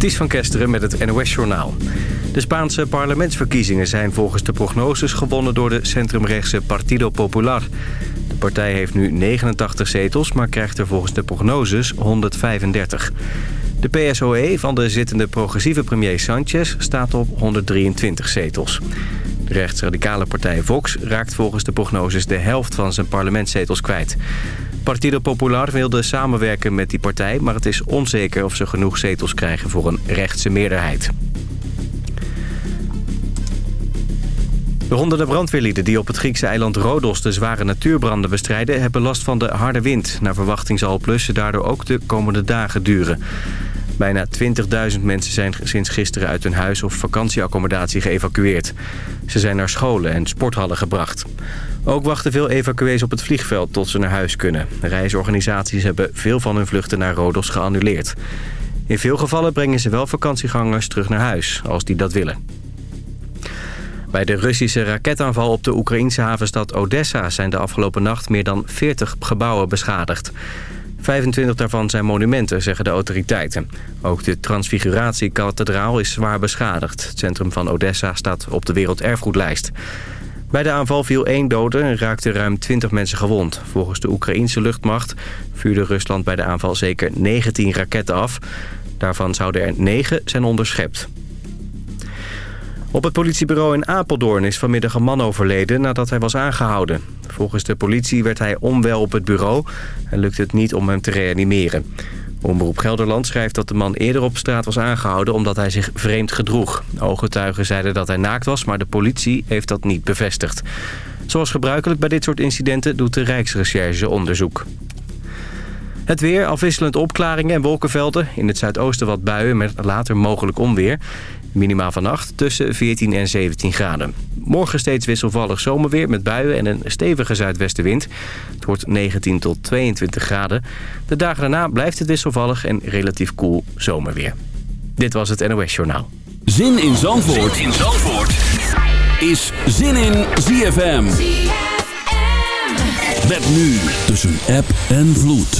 Ties van Kesteren met het NOS-journaal. De Spaanse parlementsverkiezingen zijn volgens de prognoses gewonnen door de centrumrechtse Partido Popular. De partij heeft nu 89 zetels, maar krijgt er volgens de prognoses 135. De PSOE van de zittende progressieve premier Sanchez staat op 123 zetels. De rechtsradicale partij Vox raakt volgens de prognoses de helft van zijn parlementszetels kwijt. Partido Popular wilde samenwerken met die partij... maar het is onzeker of ze genoeg zetels krijgen voor een rechtse meerderheid. De honderden brandweerlieden die op het Griekse eiland Rodos de zware natuurbranden bestrijden... hebben last van de harde wind. Naar verwachting zal plussen daardoor ook de komende dagen duren. Bijna 20.000 mensen zijn sinds gisteren uit hun huis of vakantieaccommodatie geëvacueerd. Ze zijn naar scholen en sporthallen gebracht. Ook wachten veel evacuees op het vliegveld tot ze naar huis kunnen. Reisorganisaties hebben veel van hun vluchten naar Rodos geannuleerd. In veel gevallen brengen ze wel vakantiegangers terug naar huis, als die dat willen. Bij de Russische raketaanval op de Oekraïnse havenstad Odessa... zijn de afgelopen nacht meer dan 40 gebouwen beschadigd. 25 daarvan zijn monumenten, zeggen de autoriteiten. Ook de Transfiguratiekathedraal is zwaar beschadigd. Het centrum van Odessa staat op de werelderfgoedlijst. Bij de aanval viel één dode en raakten ruim 20 mensen gewond. Volgens de Oekraïense luchtmacht vuurde Rusland bij de aanval zeker 19 raketten af. Daarvan zouden er 9 zijn onderschept. Op het politiebureau in Apeldoorn is vanmiddag een man overleden nadat hij was aangehouden. Volgens de politie werd hij onwel op het bureau en lukte het niet om hem te reanimeren. Omroep Gelderland schrijft dat de man eerder op straat was aangehouden omdat hij zich vreemd gedroeg. Ooggetuigen zeiden dat hij naakt was, maar de politie heeft dat niet bevestigd. Zoals gebruikelijk bij dit soort incidenten doet de Rijksrecherche onderzoek. Het weer, afwisselend opklaringen en wolkenvelden. In het zuidoosten wat buien met later mogelijk onweer. Minima vannacht tussen 14 en 17 graden. Morgen steeds wisselvallig zomerweer met buien en een stevige zuidwestenwind. Het wordt 19 tot 22 graden. De dagen daarna blijft het wisselvallig en relatief koel zomerweer. Dit was het NOS Journaal. Zin in Zandvoort, zin in Zandvoort. is Zin in ZFM. ZFM. Met nu tussen app en vloed.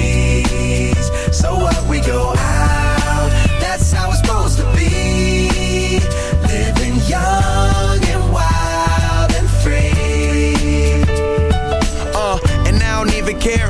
We go out, that's how it's supposed to be. Living young and wild and free. Uh, and I don't even care.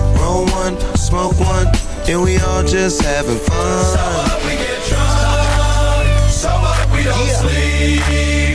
Roll one, smoke one, and we all just having fun. So up, we get drunk. So up, we don't yeah. sleep.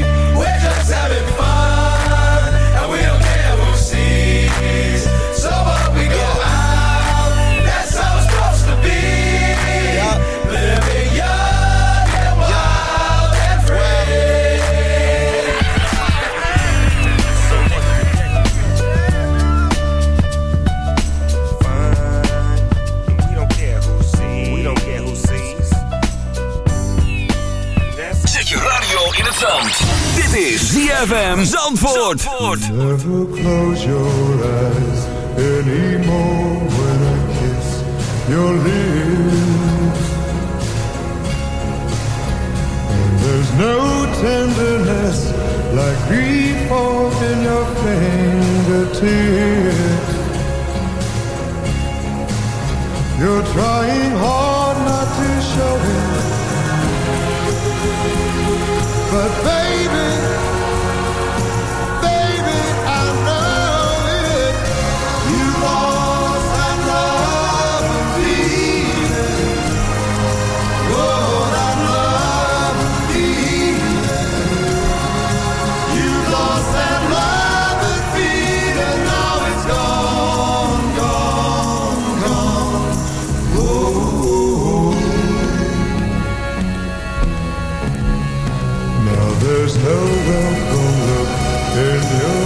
ZFM Zandvoort. Zandvoort. Never close your eyes anymore when I kiss your lips. And there's no tenderness like grief in your fingertips. You're trying hard not to show it.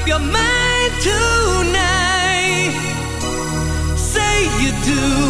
up your mind tonight. Say you do,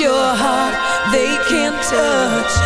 Your heart they can't touch.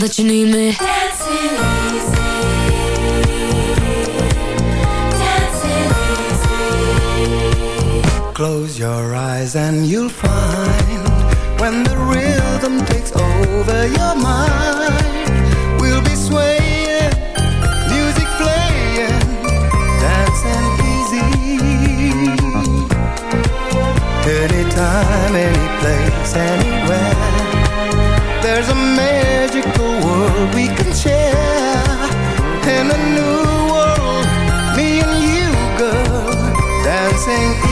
that you need me. Dancing easy Dancing easy. Close your eyes and you'll find When the rhythm takes over your mind We'll be swaying Music playing Dancing easy. Anytime, any place, anywhere. we can share. In a new world, me and you, girl Dancing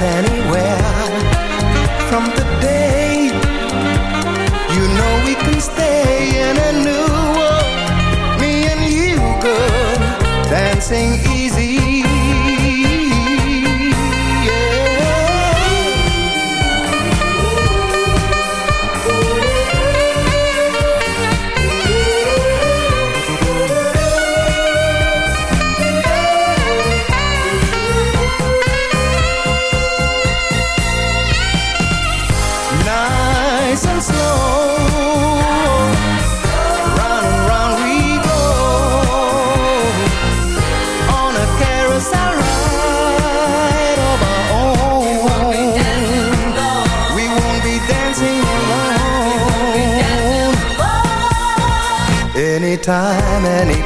and time any